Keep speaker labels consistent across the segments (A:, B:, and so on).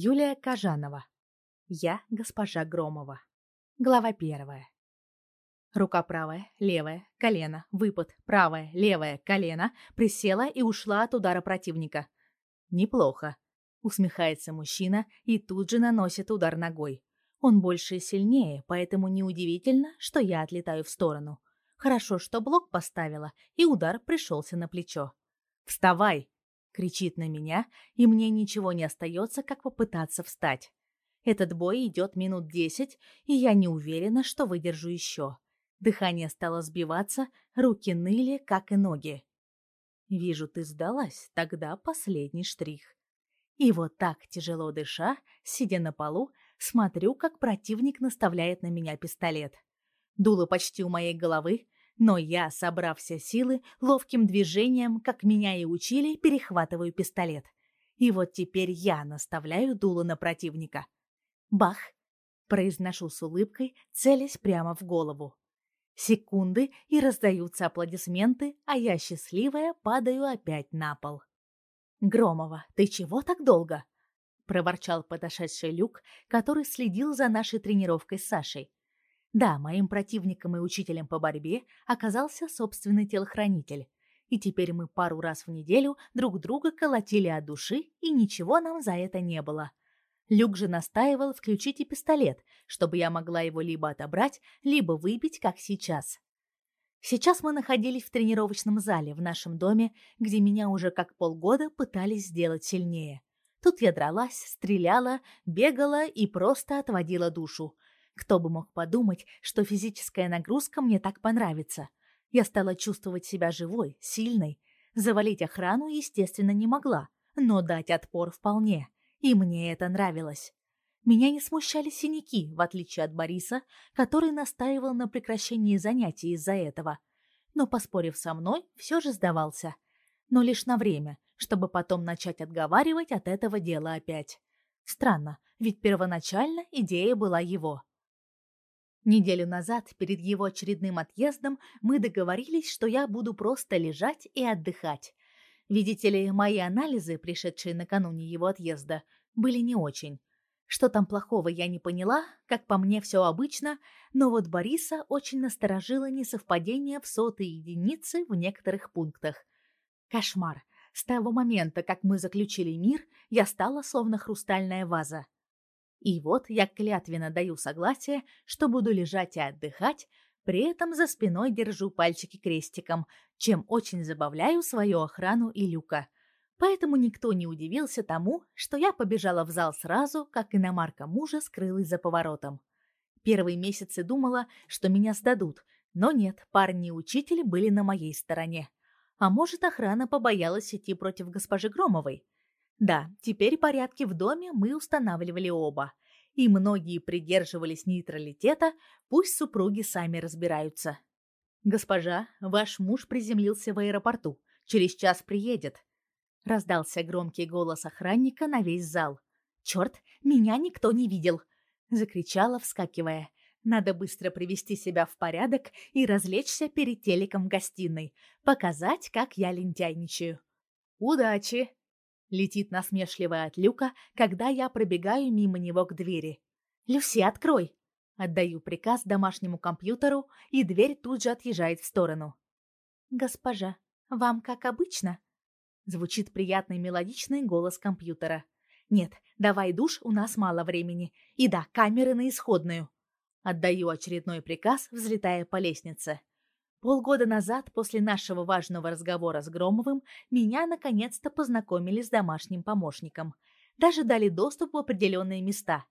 A: Юлия Кажанова. Я госпожа Громова. Глава первая. Рука правая, левая, колено, выпад, правое, левое, колено, присела и ушла от удара противника. Неплохо. Усмехается мужчина и тут же наносит удар ногой. Он больше и сильнее, поэтому неудивительно, что я отлетаю в сторону. Хорошо, что блок поставила, и удар пришелся на плечо. «Вставай!» — кричит на меня, и мне ничего не остается, как попытаться встать. Этот бой идет минут десять, и я не уверена, что выдержу еще. Дыхание стало сбиваться, руки ныли, как и ноги. Вижу, ты сдалась, тогда последний штрих. И вот так, тяжело дыша, сидя на полу, смотрю, как противник наставляет на меня пистолет. Дуло почти у моей головы, но я, собрав все силы, ловким движением, как меня и учили, перехватываю пистолет. И вот теперь я наставляю дуло на противника. Бах! Произношу с улыбкой, целясь прямо в голову. Секунды, и раздаются аплодисменты, а я, счастливая, падаю опять на пол. «Громова, ты чего так долго?» — проворчал подошедший Люк, который следил за нашей тренировкой с Сашей. Да, моим противником и учителем по борьбе оказался собственный телохранитель. И теперь мы пару раз в неделю друг друга колотили от души, и ничего нам за это не было. Люк же настаивал включить и пистолет, чтобы я могла его либо отобрать, либо выбить, как сейчас. Сейчас мы находились в тренировочном зале в нашем доме, где меня уже как полгода пытались сделать сильнее. Тут я дралась, стреляла, бегала и просто отводила душу – кто бы мог подумать, что физическая нагрузка мне так понравится. Я стала чувствовать себя живой, сильной. Завалить охрану, естественно, не могла, но дать отпор вполне. И мне это нравилось. Меня не смущали синяки, в отличие от Бориса, который настаивал на прекращении занятий из-за этого. Но, поспорив со мной, все же сдавался. Но лишь на время, чтобы потом начать отговаривать от этого дела опять. Странно, ведь первоначально идея была его. Неделю назад, перед его очередным отъездом, мы договорились, что я буду просто лежать и отдыхать. Видите ли, мои анализы, пришедшие накануне его отъезда, были не очень. Что там плохого, я не поняла, как по мне все обычно, но вот Бориса очень насторожило несовпадение в сотые единицы в некоторых пунктах. Кошмар. С того момента, как мы заключили мир, я стала словно хрустальная ваза. И вот я клятвенно даю согласие, что буду лежать и отдыхать, при этом за спиной держу пальчики крестиком, чем очень забавляю свою охрану и люка. Поэтому никто не удивился тому, что я побежала в зал сразу, как иномарка мужа скрылась за поворотом. Первые месяцы думала, что меня сдадут, но нет, парни и учитель были на моей стороне. А может, охрана побоялась идти против госпожи Громовой? Да, теперь порядки в доме мы устанавливали оба, и многие придерживались нейтралитета, пусть супруги сами разбираются. «Госпожа, ваш муж приземлился в аэропорту. Через час приедет», — раздался громкий голос охранника на весь зал. «Черт, меня никто не видел!» — закричала, вскакивая. «Надо быстро привести себя в порядок и развлечься перед телеком в гостиной, показать, как я лентяйничаю». «Удачи!» Летит насмешливо от люка, когда я пробегаю мимо него к двери. «Люси, открой!» Отдаю приказ домашнему компьютеру, и дверь тут же отъезжает в сторону. «Госпожа, вам как обычно?» Звучит приятный мелодичный голос компьютера. «Нет, давай душ, у нас мало времени. И да, камеры на исходную». Отдаю очередной приказ, взлетая по лестнице. Полгода назад, после нашего важного разговора с Громовым, меня наконец-то познакомили с домашним помощником. Даже дали доступ в определенные места.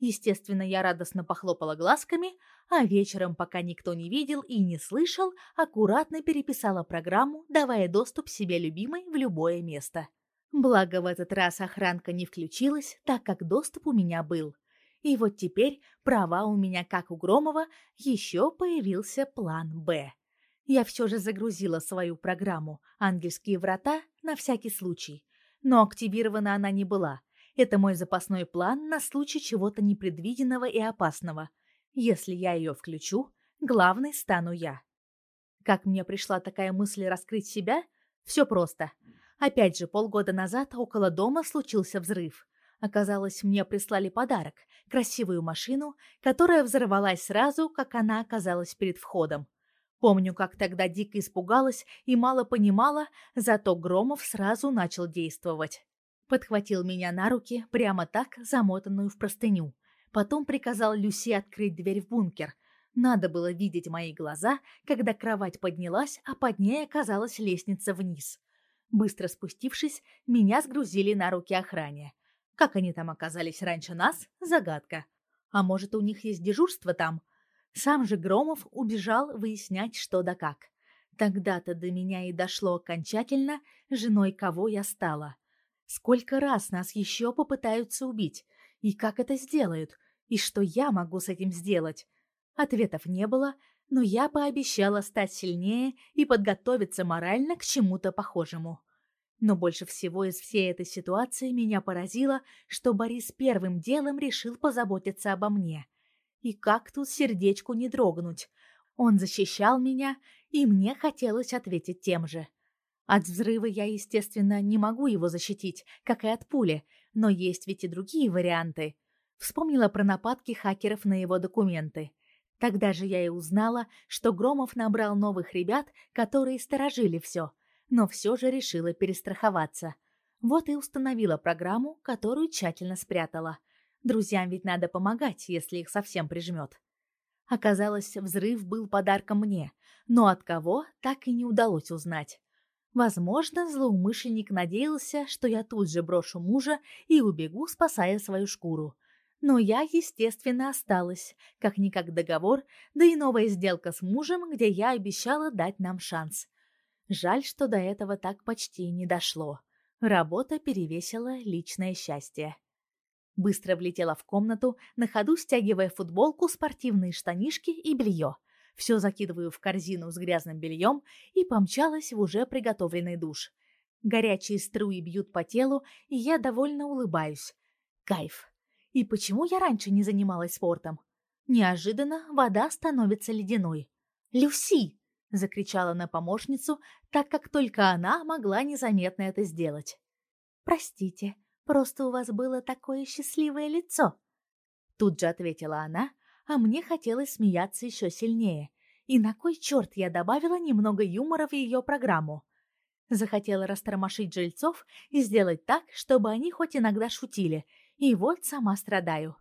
A: Естественно, я радостно похлопала глазками, а вечером, пока никто не видел и не слышал, аккуратно переписала программу, давая доступ себе любимой в любое место. Благо, в этот раз охранка не включилась, так как доступ у меня был. И вот теперь права у меня, как у Громова, еще появился план «Б». Я все же загрузила свою программу «Ангельские врата» на всякий случай. Но активирована она не была. Это мой запасной план на случай чего-то непредвиденного и опасного. Если я ее включу, главной стану я. Как мне пришла такая мысль раскрыть себя? Все просто. Опять же, полгода назад около дома случился взрыв. Оказалось, мне прислали подарок – красивую машину, которая взорвалась сразу, как она оказалась перед входом. Помню, как тогда дико испугалась и мало понимала, зато Громов сразу начал действовать. Подхватил меня на руки, прямо так, замотанную в простыню. Потом приказал Люси открыть дверь в бункер. Надо было видеть мои глаза, когда кровать поднялась, а под ней оказалась лестница вниз. Быстро спустившись, меня сгрузили на руки охране. Как они там оказались раньше нас – загадка. А может, у них есть дежурство там? Сам же Громов убежал выяснять, что да как. Тогда-то до меня и дошло окончательно, женой кого я стала. Сколько раз нас еще попытаются убить? И как это сделают? И что я могу с этим сделать? Ответов не было, но я пообещала стать сильнее и подготовиться морально к чему-то похожему. Но больше всего из всей этой ситуации меня поразило, что Борис первым делом решил позаботиться обо мне. И как тут сердечку не дрогнуть? Он защищал меня, и мне хотелось ответить тем же. От взрыва я, естественно, не могу его защитить, как и от пули, но есть ведь и другие варианты. Вспомнила про нападки хакеров на его документы. Тогда же я и узнала, что Громов набрал новых ребят, которые сторожили все — но все же решила перестраховаться. Вот и установила программу, которую тщательно спрятала. Друзьям ведь надо помогать, если их совсем прижмет. Оказалось, взрыв был подарком мне, но от кого так и не удалось узнать. Возможно, злоумышленник надеялся, что я тут же брошу мужа и убегу, спасая свою шкуру. Но я, естественно, осталась, как-никак договор, да и новая сделка с мужем, где я обещала дать нам шанс. Жаль, что до этого так почти не дошло. Работа перевесила личное счастье. Быстро влетела в комнату, на ходу стягивая футболку, спортивные штанишки и белье. Все закидываю в корзину с грязным бельем и помчалась в уже приготовленный душ. Горячие струи бьют по телу, и я довольно улыбаюсь. Кайф. И почему я раньше не занималась спортом? Неожиданно вода становится ледяной. «Люси!» закричала на помощницу, так как только она могла незаметно это сделать. Простите, просто у вас было такое счастливое лицо. Тут же ответила она, а мне хотелось смеяться еще сильнее. И на кой черт я добавила немного юмора в ее программу? Захотела растормошить жильцов и сделать так, чтобы они хоть иногда шутили. И вот сама страдаю.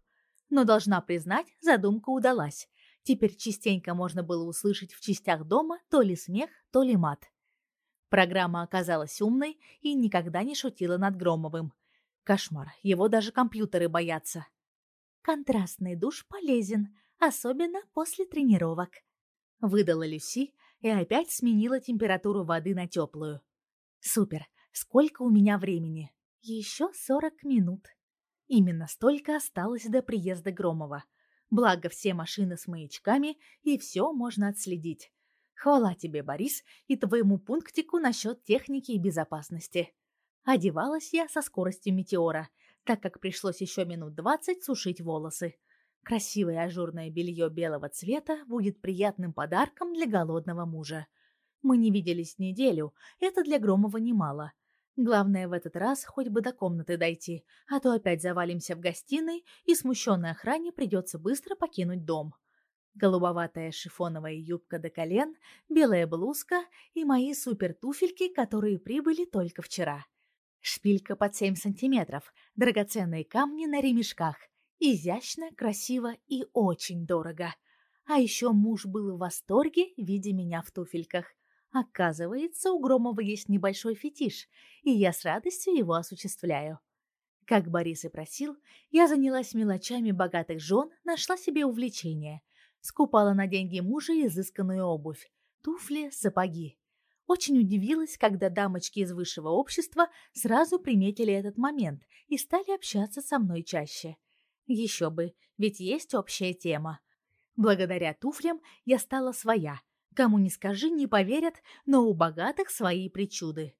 A: Но должна признать, задумка удалась. Теперь частенько можно было услышать в частях дома то ли смех, то ли мат. Программа оказалась умной и никогда не шутила над Громовым. Кошмар, его даже компьютеры боятся. Контрастный душ полезен, особенно после тренировок. Выдала Люси и опять сменила температуру воды на теплую. Супер, сколько у меня времени? Еще сорок минут. Именно столько осталось до приезда Громова. Благо все машины с маячками, и все можно отследить. Хвала тебе, Борис, и твоему пунктику насчет техники и безопасности. Одевалась я со скоростью метеора, так как пришлось еще минут двадцать сушить волосы. Красивое ажурное белье белого цвета будет приятным подарком для голодного мужа. Мы не виделись неделю, это для Громова немало. Главное в этот раз хоть бы до комнаты дойти, а то опять завалимся в гостиной, и смущенной охране придется быстро покинуть дом. Голубоватая шифоновая юбка до колен, белая блузка и мои супер-туфельки, которые прибыли только вчера. Шпилька под 7 сантиметров, драгоценные камни на ремешках. Изящно, красиво и очень дорого. А еще муж был в восторге, видя меня в туфельках. Оказывается, у Громова есть небольшой фетиш, и я с радостью его осуществляю. Как Борис и просил, я занялась мелочами богатых жен, нашла себе увлечение. Скупала на деньги мужа изысканную обувь, туфли, сапоги. Очень удивилась, когда дамочки из высшего общества сразу приметили этот момент и стали общаться со мной чаще. Еще бы, ведь есть общая тема. Благодаря туфлям я стала своя – Кому не скажи, не поверят, но у богатых свои причуды.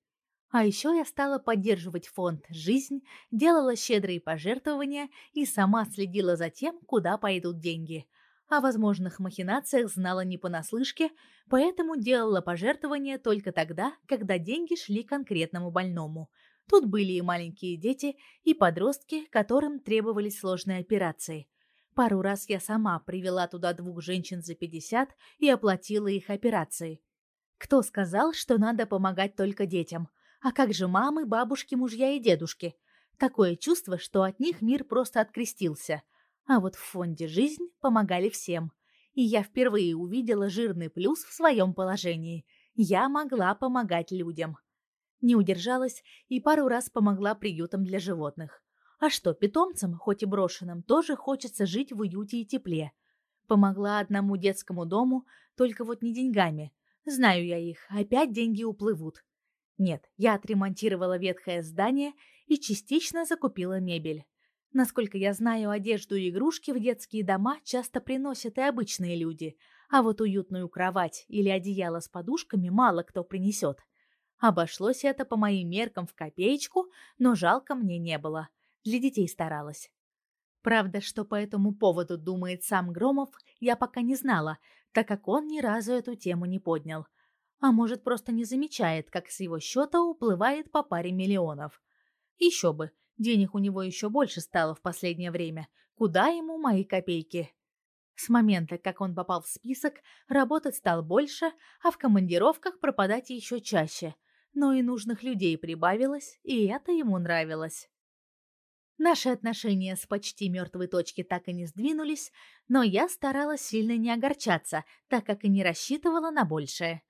A: А еще я стала поддерживать фонд «Жизнь», делала щедрые пожертвования и сама следила за тем, куда пойдут деньги. О возможных махинациях знала не понаслышке, поэтому делала пожертвования только тогда, когда деньги шли конкретному больному. Тут были и маленькие дети, и подростки, которым требовались сложные операции. Пару раз я сама привела туда двух женщин за 50 и оплатила их операции. Кто сказал, что надо помогать только детям? А как же мамы, бабушки, мужья и дедушки? Такое чувство, что от них мир просто открестился. А вот в фонде «Жизнь» помогали всем. И я впервые увидела жирный плюс в своем положении. Я могла помогать людям. Не удержалась и пару раз помогла приютам для животных. А что, питомцам, хоть и брошенным, тоже хочется жить в уюте и тепле. Помогла одному детскому дому, только вот не деньгами. Знаю я их, опять деньги уплывут. Нет, я отремонтировала ветхое здание и частично закупила мебель. Насколько я знаю, одежду и игрушки в детские дома часто приносят и обычные люди, а вот уютную кровать или одеяло с подушками мало кто принесет. Обошлось это по моим меркам в копеечку, но жалко мне не было. Для детей старалась. Правда, что по этому поводу думает сам Громов, я пока не знала, так как он ни разу эту тему не поднял. А может, просто не замечает, как с его счета уплывает по паре миллионов. Еще бы, денег у него еще больше стало в последнее время. Куда ему мои копейки? С момента, как он попал в список, работать стал больше, а в командировках пропадать еще чаще но и нужных людей прибавилось, и это ему нравилось. Наши отношения с почти мертвой точки так и не сдвинулись, но я старалась сильно не огорчаться, так как и не рассчитывала на большее.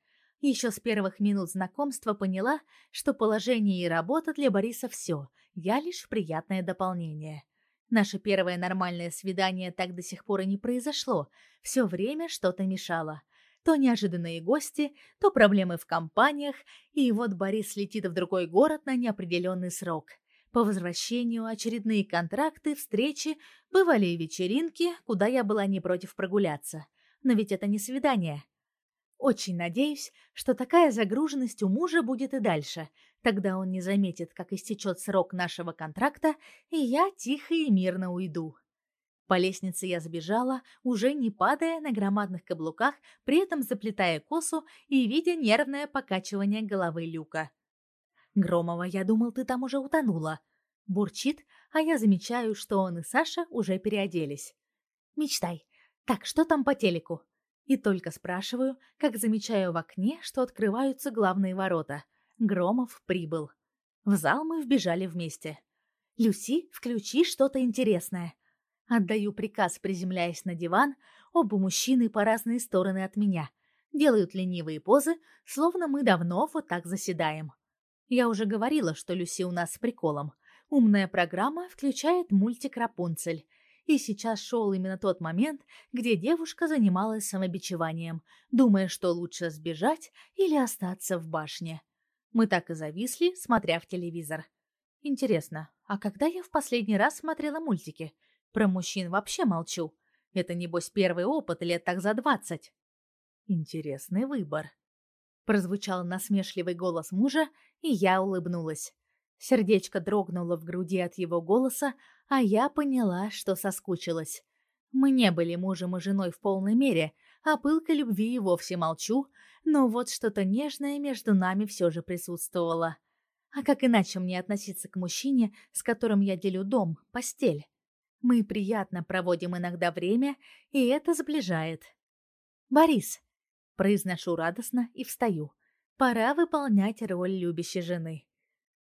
A: Еще с первых минут знакомства поняла, что положение и работа для Бориса все, я лишь приятное дополнение. Наше первое нормальное свидание так до сих пор и не произошло, все время что-то мешало — то неожиданные гости, то проблемы в компаниях, и вот Борис летит в другой город на неопределенный срок. По возвращению очередные контракты, встречи, бывали и вечеринки, куда я была не против прогуляться. Но ведь это не свидание. Очень надеюсь, что такая загруженность у мужа будет и дальше. Тогда он не заметит, как истечет срок нашего контракта, и я тихо и мирно уйду. По лестнице я сбежала, уже не падая на громадных каблуках, при этом заплетая косу и видя нервное покачивание головы Люка. «Громова, я думал, ты там уже утонула». Бурчит, а я замечаю, что он и Саша уже переоделись. «Мечтай. Так, что там по телеку?» И только спрашиваю, как замечаю в окне, что открываются главные ворота. Громов прибыл. В зал мы вбежали вместе. «Люси, включи что-то интересное», Отдаю приказ, приземляясь на диван, оба мужчины по разные стороны от меня. Делают ленивые позы, словно мы давно вот так заседаем. Я уже говорила, что Люси у нас с приколом. Умная программа включает мультик «Рапунцель». И сейчас шел именно тот момент, где девушка занималась самобичеванием, думая, что лучше сбежать или остаться в башне. Мы так и зависли, смотря в телевизор. Интересно, а когда я в последний раз смотрела мультики? Про мужчин вообще молчу. Это, небось, первый опыт лет так за двадцать. Интересный выбор. Прозвучал насмешливый голос мужа, и я улыбнулась. Сердечко дрогнуло в груди от его голоса, а я поняла, что соскучилась. Мы не были мужем и женой в полной мере, а пылкой любви и вовсе молчу, но вот что-то нежное между нами все же присутствовало. А как иначе мне относиться к мужчине, с которым я делю дом, постель? Мы приятно проводим иногда время, и это сближает. «Борис», — произношу радостно и встаю, — «пора выполнять роль любящей жены».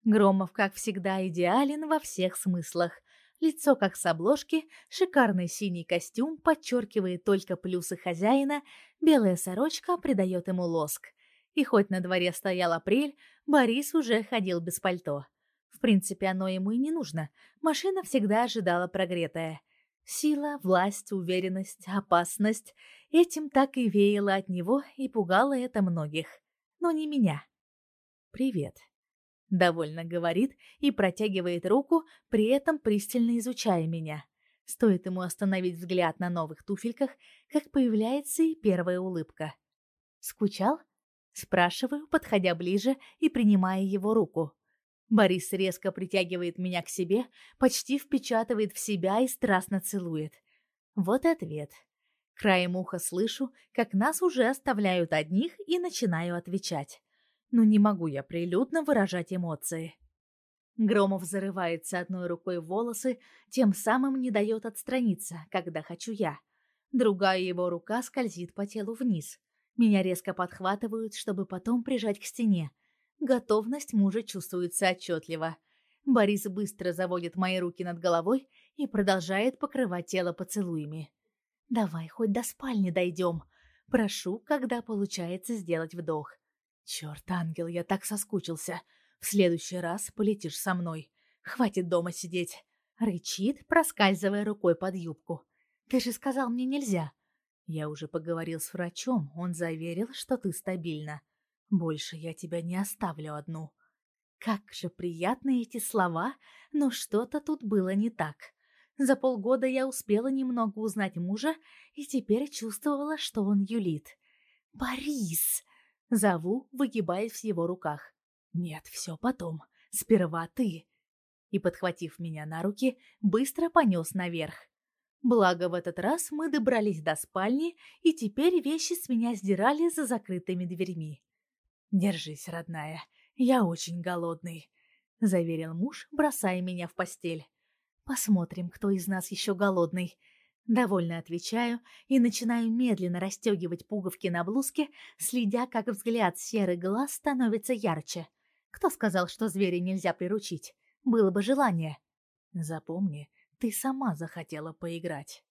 A: Громов, как всегда, идеален во всех смыслах. Лицо как с обложки, шикарный синий костюм подчеркивает только плюсы хозяина, белая сорочка придает ему лоск. И хоть на дворе стоял апрель, Борис уже ходил без пальто. В принципе, оно ему и не нужно. Машина всегда ожидала прогретая. Сила, власть, уверенность, опасность. Этим так и веяло от него, и пугало это многих. Но не меня. «Привет», — довольно говорит и протягивает руку, при этом пристально изучая меня. Стоит ему остановить взгляд на новых туфельках, как появляется и первая улыбка. «Скучал?» — спрашиваю, подходя ближе и принимая его руку. Борис резко притягивает меня к себе, почти впечатывает в себя и страстно целует. Вот и ответ. Краем уха слышу, как нас уже оставляют одних и начинаю отвечать. Но не могу я прилюдно выражать эмоции. Громов зарывается одной рукой в волосы, тем самым не дает отстраниться, когда хочу я. Другая его рука скользит по телу вниз. Меня резко подхватывают, чтобы потом прижать к стене. Готовность мужа чувствуется отчетливо. Борис быстро заводит мои руки над головой и продолжает покрывать тело поцелуями. «Давай хоть до спальни дойдем», Прошу, когда получается сделать вдох. Черт, ангел, я так соскучился. В следующий раз полетишь со мной. Хватит дома сидеть. Рычит, проскальзывая рукой под юбку. Ты же сказал мне нельзя. Я уже поговорил с врачом, он заверил, что ты стабильна. Больше я тебя не оставлю одну. Как же приятны эти слова, но что-то тут было не так. За полгода я успела немного узнать мужа и теперь чувствовала, что он юлит. «Борис!» — зову, выгибаясь в его руках. «Нет, все потом. Сперва ты!» И, подхватив меня на руки, быстро понес наверх. Благо, в этот раз мы добрались до спальни, и теперь вещи с меня сдирали за закрытыми дверьми. «Держись, родная, я очень голодный», — заверил муж, бросая меня в постель. Посмотрим, кто из нас еще голодный. Довольно отвечаю и начинаю медленно расстегивать пуговки на блузке, следя, как взгляд серый глаз становится ярче. Кто сказал, что зверя нельзя приручить? Было бы желание. Запомни, ты сама захотела поиграть.